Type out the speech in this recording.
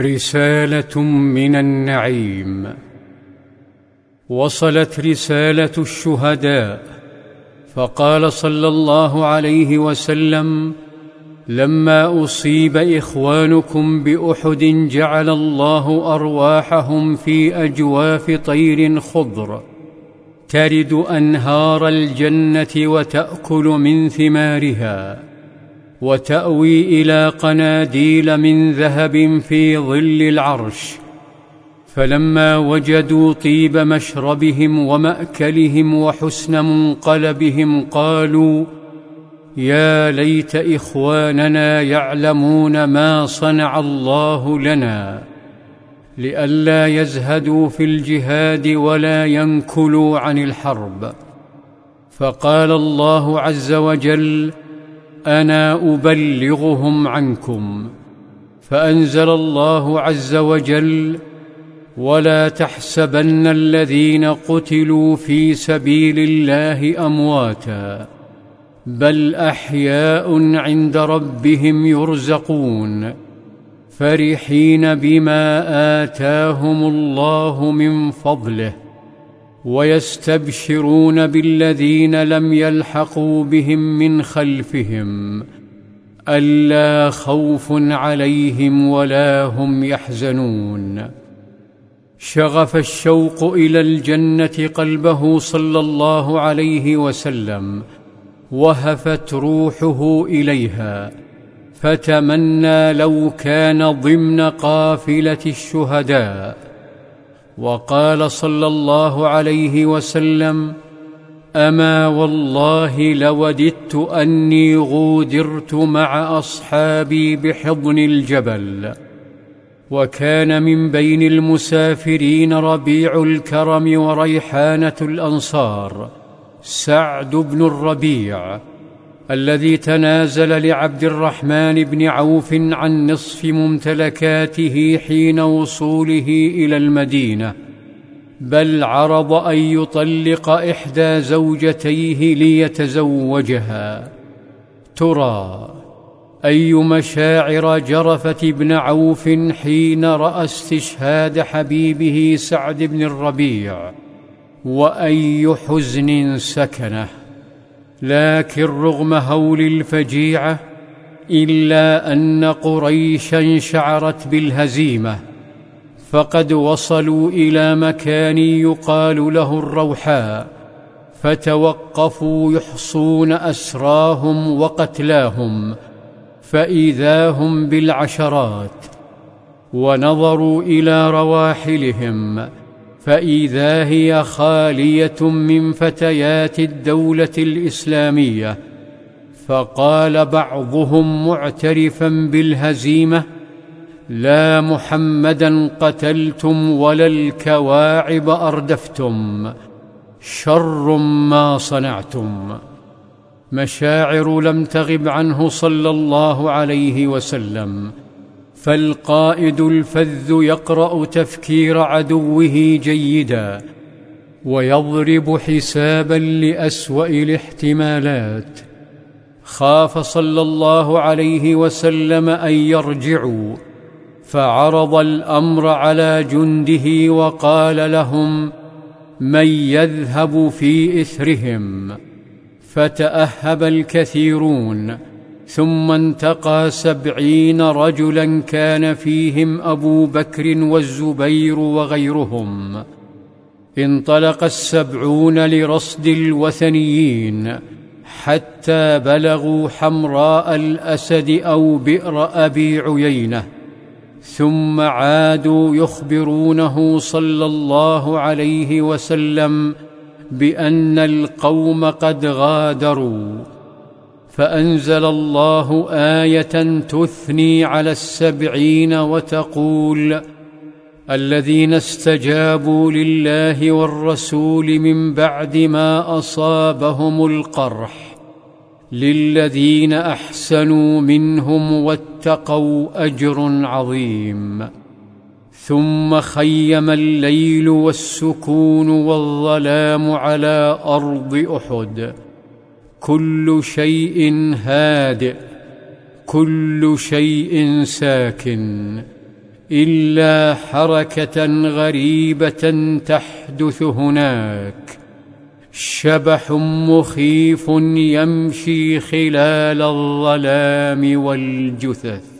رسالة من النعيم. وصلت رسالة الشهداء فقال صلى الله عليه وسلم لما أصيب إخوانكم بأحد جعل الله أرواحهم في أجواف طير خضر ترد أنهار الجنة وتأكل من ثمارها. وتأوي إلى قناديل من ذهب في ظل العرش. فلما وجدوا طيب مشربهم ومأكلهم وحسن منقلبهم قالوا يا ليت إخواننا يعلمون ما صنع الله لنا لئلا يزهدوا في الجهاد ولا ينكلوا عن الحرب. فقال الله عز وجل أنا أبلغهم عنكم. فأنزل الله عز وجل ولا تحسبن الذين قتلوا في سبيل الله أمواتا بل أحياء عند ربهم يرزقون. فرحين بما آتاهم الله من فضله. ويستبشرون بالذين لم يلحقوا بهم من خلفهم ألا خوف عليهم ولا هم يحزنون. شغف الشوق إلى الجنة قلبه صلى الله عليه وسلم وهفت روحه إليها فتمنى لو كان ضمن قافلة الشهداء. وقال صلى الله عليه وسلم أما والله لوددت أني غودرت مع أصحابي بحضن الجبل وكان من بين المسافرين ربيع الكرم وريحانة الأنصار سعد بن الربيع الذي تنازل لعبد الرحمن بن عوف عن نصف ممتلكاته حين وصوله إلى المدينة بل عرض أن يطلق إحدى زوجتيه ليتزوجها. ترى أي مشاعر جرفت ابن عوف حين رأى استشهاد حبيبه سعد بن الربيع وأي حزن سكنه. لكن رغم هول الفجيعة إلا أن قريشا شعرت بالهزيمة فقد وصلوا إلى مكان يقال له الروحاء فتوقفوا يحصون أسراهم وقتلاهم فإذا هم بالعشرات ونظروا إلى رواحلهم فإذا هي خالية من فتيات الدولة الإسلامية فقال بعضهم معترفا بالهزيمة لا محمدا قتلتم ولا الكواعب أردفتم شر ما صنعتم. مشاعر لم تغب عنه صلى الله عليه وسلم. فالقائد الفذ يقرأ تفكير عدوه جيدا ويضرب حسابا لأسوأ الاحتمالات. خاف صلى الله عليه وسلم أن يرجعوا فعرض الأمر على جنده وقال لهم من يذهب في إثرهم؟ فتأهب الكثيرون. ثم انتقى سبعين رجلا كان فيهم أبو بكر والزبير وغيرهم. انطلق السبعون لرصد الوثنيين حتى بلغوا حمراء الأسد أو بئر أبي عيينة. ثم عادوا يخبرونه صلى الله عليه وسلم بأن القوم قد غادروا. فأنزل الله آية تثني على السبعين وتقول الذين استجابوا لله والرسول من بعد ما أصابهم القرح للذين أحسنوا منهم واتقوا أجر عظيم ثم خيم الليل والسكون والظلام على أرض أحد كل شيء هادئ كل شيء ساكن إلا حركة غريبة تحدث هناك. شبح مخيف يمشي خلال الظلام والجثث.